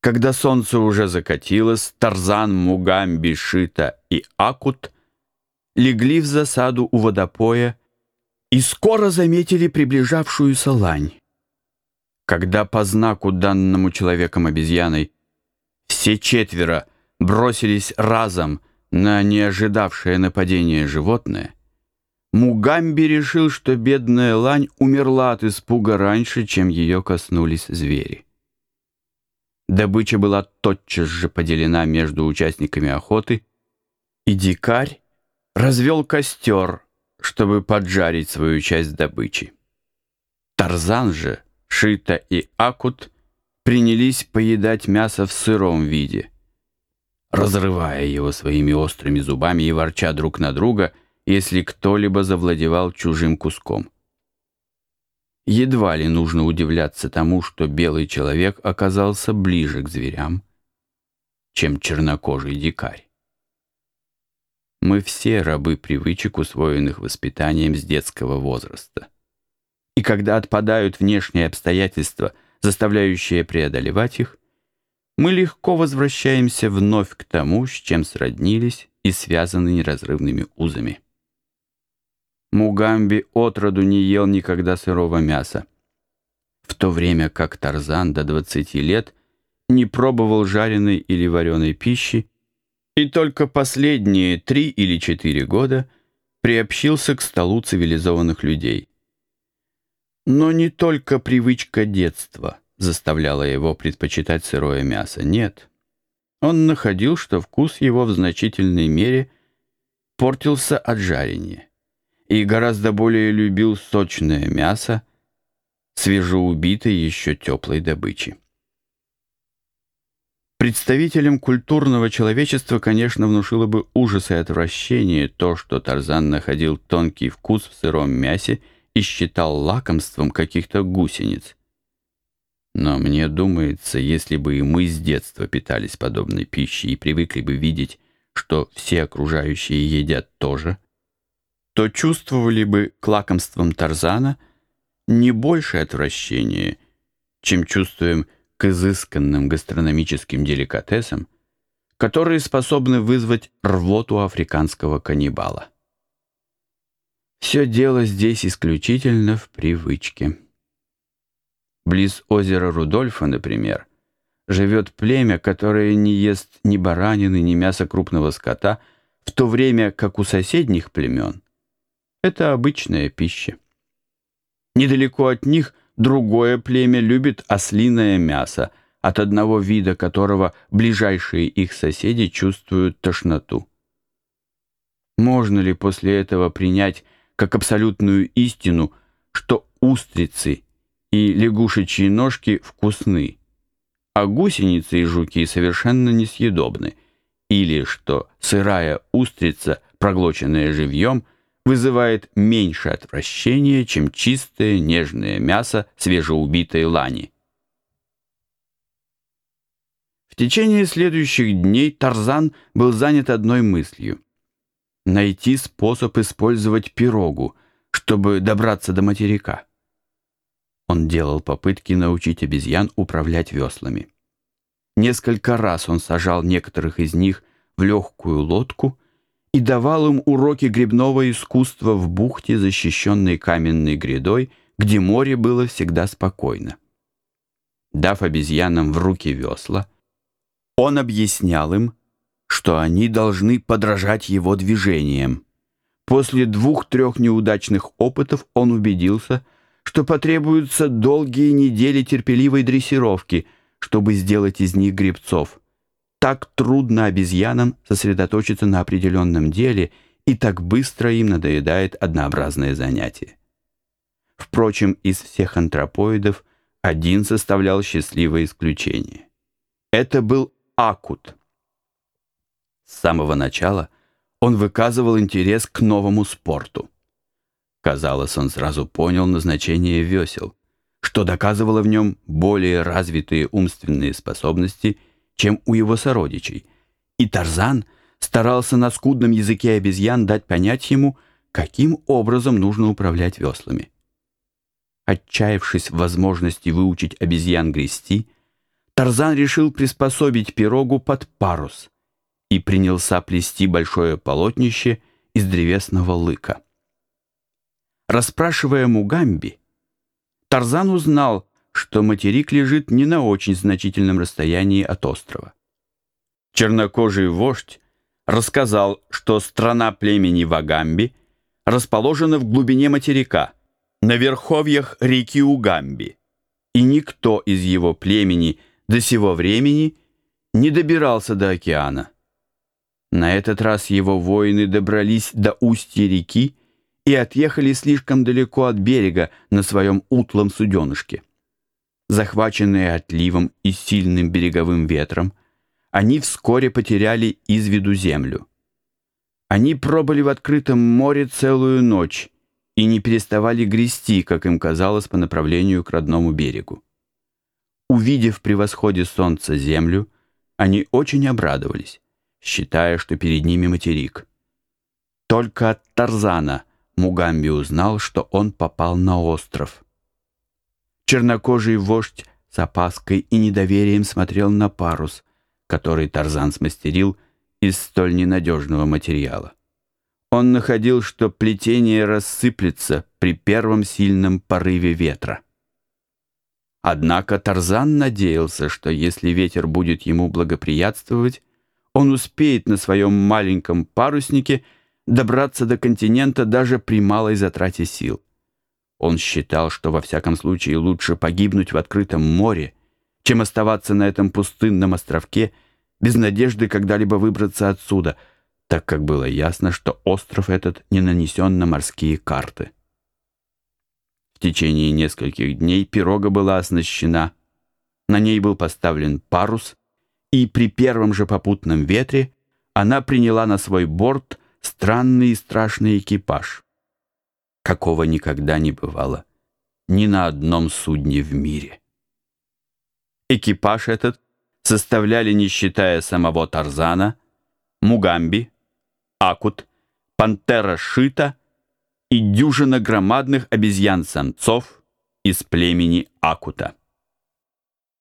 Когда солнце уже закатилось, Тарзан, Мугамби, Шита и Акут легли в засаду у водопоя и скоро заметили приближавшуюся лань. Когда по знаку, данному человеком обезьяной, все четверо бросились разом на неожидавшее нападение животное, Мугамби решил, что бедная лань умерла от испуга раньше, чем ее коснулись звери. Добыча была тотчас же поделена между участниками охоты, и дикарь развел костер, чтобы поджарить свою часть добычи. Тарзан же, Шита и Акут принялись поедать мясо в сыром виде, разрывая его своими острыми зубами и ворча друг на друга, если кто-либо завладевал чужим куском. Едва ли нужно удивляться тому, что белый человек оказался ближе к зверям, чем чернокожий дикарь. Мы все рабы привычек, усвоенных воспитанием с детского возраста. И когда отпадают внешние обстоятельства, заставляющие преодолевать их, мы легко возвращаемся вновь к тому, с чем сроднились и связаны неразрывными узами. Мугамби отроду не ел никогда сырого мяса, в то время как Тарзан до 20 лет не пробовал жареной или вареной пищи и только последние три или четыре года приобщился к столу цивилизованных людей. Но не только привычка детства заставляла его предпочитать сырое мясо, нет. Он находил, что вкус его в значительной мере портился от жарения и гораздо более любил сочное мясо, свежеубитой еще теплой добычи. Представителям культурного человечества, конечно, внушило бы ужас и отвращение то, что Тарзан находил тонкий вкус в сыром мясе и считал лакомством каких-то гусениц. Но мне думается, если бы и мы с детства питались подобной пищей и привыкли бы видеть, что все окружающие едят тоже – то чувствовали бы к лакомствам Тарзана не больше отвращения, чем чувствуем к изысканным гастрономическим деликатесам, которые способны вызвать рвоту африканского каннибала. Все дело здесь исключительно в привычке. Близ озера Рудольфа, например, живет племя, которое не ест ни баранины, ни мяса крупного скота, в то время как у соседних племен это обычная пища. Недалеко от них другое племя любит ослиное мясо, от одного вида которого ближайшие их соседи чувствуют тошноту. Можно ли после этого принять как абсолютную истину, что устрицы и лягушечьи ножки вкусны, а гусеницы и жуки совершенно несъедобны, или что сырая устрица, проглоченная живьем, вызывает меньше отвращения, чем чистое нежное мясо свежеубитой лани. В течение следующих дней Тарзан был занят одной мыслью — найти способ использовать пирогу, чтобы добраться до материка. Он делал попытки научить обезьян управлять веслами. Несколько раз он сажал некоторых из них в легкую лодку — и давал им уроки грибного искусства в бухте, защищенной каменной грядой, где море было всегда спокойно. Дав обезьянам в руки весла, он объяснял им, что они должны подражать его движениям. После двух-трех неудачных опытов он убедился, что потребуются долгие недели терпеливой дрессировки, чтобы сделать из них гребцов. Так трудно обезьянам сосредоточиться на определенном деле, и так быстро им надоедает однообразное занятие. Впрочем, из всех антропоидов один составлял счастливое исключение. Это был Акут. С самого начала он выказывал интерес к новому спорту. Казалось, он сразу понял назначение весел, что доказывало в нем более развитые умственные способности – чем у его сородичей, и Тарзан старался на скудном языке обезьян дать понять ему, каким образом нужно управлять веслами. Отчаявшись в возможности выучить обезьян грести, Тарзан решил приспособить пирогу под парус и принялся плести большое полотнище из древесного лыка. Расспрашивая Мугамби, Тарзан узнал, что материк лежит не на очень значительном расстоянии от острова. Чернокожий вождь рассказал, что страна племени Вагамби расположена в глубине материка, на верховьях реки Угамби, и никто из его племени до сего времени не добирался до океана. На этот раз его воины добрались до устья реки и отъехали слишком далеко от берега на своем утлом суденышке. Захваченные отливом и сильным береговым ветром, они вскоре потеряли из виду землю. Они пробыли в открытом море целую ночь и не переставали грести, как им казалось, по направлению к родному берегу. Увидев при восходе солнца землю, они очень обрадовались, считая, что перед ними материк. Только от Тарзана Мугамби узнал, что он попал на остров. Чернокожий вождь с опаской и недоверием смотрел на парус, который Тарзан смастерил из столь ненадежного материала. Он находил, что плетение рассыплется при первом сильном порыве ветра. Однако Тарзан надеялся, что если ветер будет ему благоприятствовать, он успеет на своем маленьком паруснике добраться до континента даже при малой затрате сил. Он считал, что во всяком случае лучше погибнуть в открытом море, чем оставаться на этом пустынном островке без надежды когда-либо выбраться отсюда, так как было ясно, что остров этот не нанесен на морские карты. В течение нескольких дней пирога была оснащена, на ней был поставлен парус, и при первом же попутном ветре она приняла на свой борт странный и страшный экипаж, какого никогда не бывало ни на одном судне в мире. Экипаж этот составляли, не считая самого Тарзана, Мугамби, Акут, Пантера Шита и дюжина громадных обезьян-самцов из племени Акута.